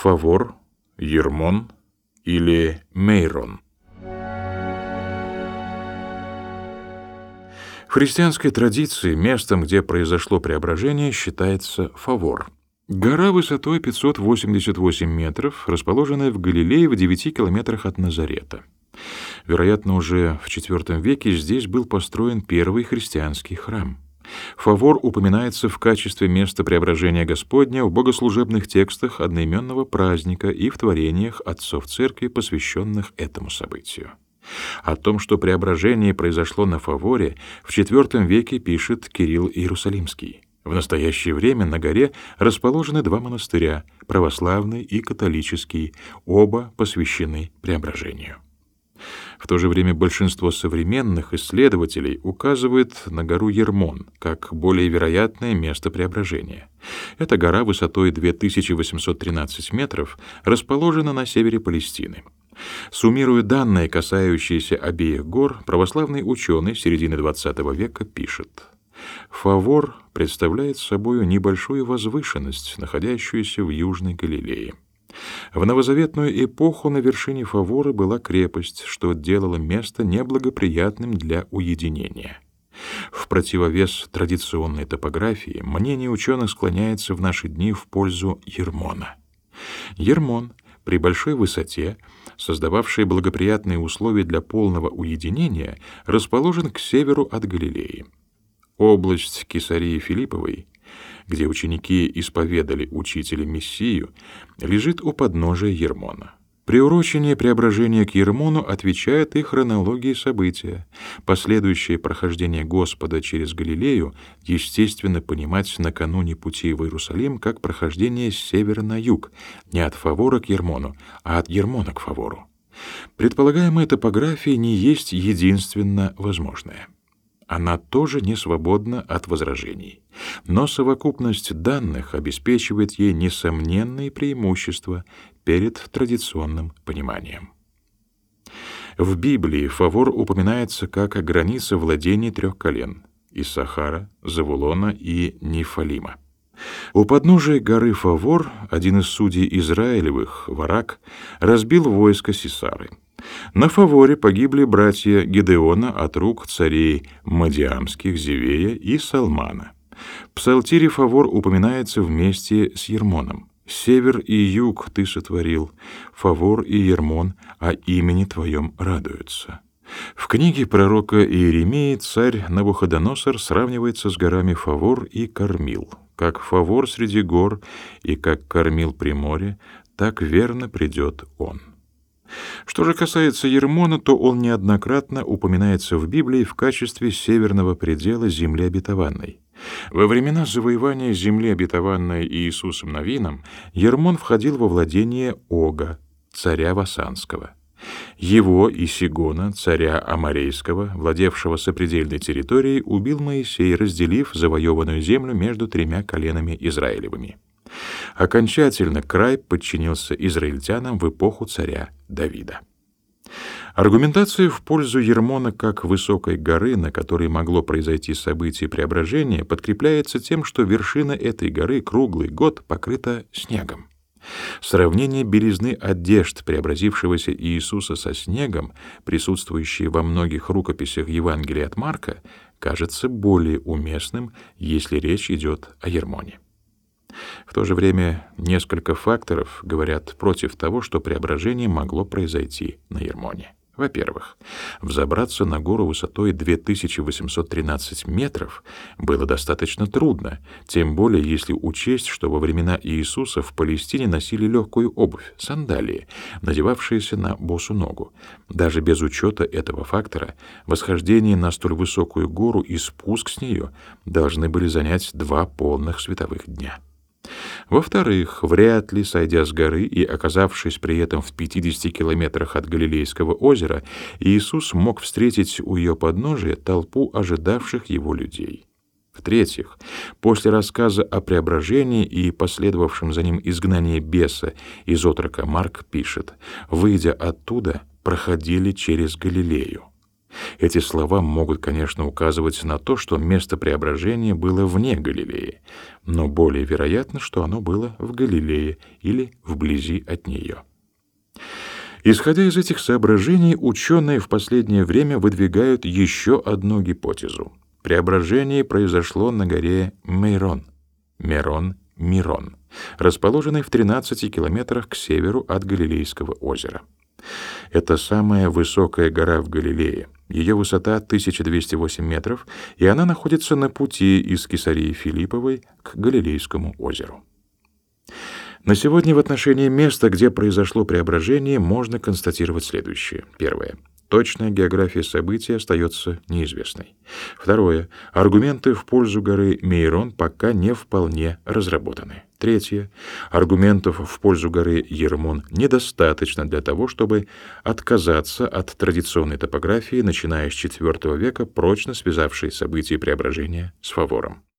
Фавор, Ермон или Мейрон. В христианской традиции местом, где произошло преображение, считается Фавор. Гора высотой 588 метров, расположенная в Галилее в 9 километрах от Назарета. Вероятно, уже в IV веке здесь был построен первый христианский храм. Фавор упоминается в качестве места преображения Господня в богослужебных текстах одноименного праздника и в творениях отцов церкви, посвященных этому событию. О том, что преображение произошло на Фаворе, в IV веке пишет Кирилл Иерусалимский. В настоящее время на горе расположены два монастыря, православный и католический, оба посвящены преображению. В то же время большинство современных исследователей указывает на гору Ермон как более вероятное место преображения. Эта гора высотой 2813 метров расположена на севере Палестины. Суммируя данные, касающиеся обеих гор, православный ученый середины XX века пишет «Фавор представляет собой небольшую возвышенность, находящуюся в Южной Галилее. В новозаветную эпоху на вершине Фавора была крепость, что делало место неблагоприятным для уединения». В противовес традиционной топографии мнение ученых склоняется в наши дни в пользу Ермона. Ермон при большой высоте создававший благоприятные условия для полного уединения, расположен к северу от Галилеи. Область Кесарии Филипповой, где ученики исповедали учителя Мессию, лежит у подножия Ермона. Приурочение преображения к Ермону отвечает и хронологии события. Последующее прохождение Господа через Галилею естественно понимать накануне пути в Иерусалим как прохождение с севера на юг, не от Фавора к Ермону, а от Ермона к Фавору. Предполагаемая топография не есть единственно возможная она тоже не свободна от возражений. Но совокупность данных обеспечивает ей несомненные преимущества перед традиционным пониманием. В Библии Фавор упоминается как граница владений трех колен — Иссахара, Завулона и Нефалима. У подножия горы Фавор один из судей Израилевых, Варак, разбил войско Сисары — на Фаворе погибли братья Гедеона от рук царей Мадиамских, Зевея и Салмана. Псалтире Фавор упоминается вместе с Ермоном. «Север и юг ты сотворил, Фавор и Ермон, а имени твоем радуются». В книге пророка Иеремии царь Навуходоносор сравнивается с горами Фавор и Кормил. Как Фавор среди гор и как Кормил при море, так верно придет он. Что же касается Ермона, то он неоднократно упоминается в Библии в качестве северного предела земли обетованной. Во времена завоевания земли обетованной Иисусом Новином Ермон входил во владение Ога, царя Васанского. Его и Сигона, царя Амарейского, владевшего сопредельной территорией, убил Моисей, разделив завоеванную землю между тремя коленами Израилевыми. Окончательно край подчинился израильтянам в эпоху царя Давида. Аргументация в пользу Ермона как высокой горы, на которой могло произойти событие преображения, подкрепляется тем, что вершина этой горы круглый год покрыта снегом. Сравнение белизны одежд преобразившегося Иисуса со снегом, присутствующее во многих рукописях Евангелия от Марка, кажется более уместным, если речь идет о Ермоне. В то же время несколько факторов говорят против того, что преображение могло произойти на Ермоне. Во-первых, взобраться на гору высотой 2813 метров было достаточно трудно, тем более если учесть, что во времена Иисуса в Палестине носили легкую обувь, сандалии, надевавшиеся на босу ногу. Даже без учета этого фактора, восхождение на столь высокую гору и спуск с нее должны были занять два полных световых дня. Во-вторых, вряд ли, сойдя с горы и оказавшись при этом в 50 километрах от Галилейского озера, Иисус мог встретить у ее подножия толпу ожидавших его людей. В-третьих, после рассказа о преображении и последовавшем за ним изгнании беса из отрока Марк пишет, «Выйдя оттуда, проходили через Галилею». Эти слова могут, конечно, указывать на то, что место преображения было вне Галилеи, но более вероятно, что оно было в Галилее или вблизи от нее. Исходя из этих соображений, ученые в последнее время выдвигают еще одну гипотезу. Преображение произошло на горе Мейрон, Мерон, Мирон, расположенной в 13 километрах к северу от Галилейского озера. Это самая высокая гора в Галилее. Ее высота 1208 метров, и она находится на пути из Кесарии Филипповой к Галилейскому озеру. На сегодня в отношении места, где произошло преображение, можно констатировать следующее. Первое. Точная география события остается неизвестной. Второе. Аргументы в пользу горы Мейрон пока не вполне разработаны. Третье. Аргументов в пользу горы Ермон недостаточно для того, чтобы отказаться от традиционной топографии, начиная с IV века, прочно связавшей события преображения с фавором.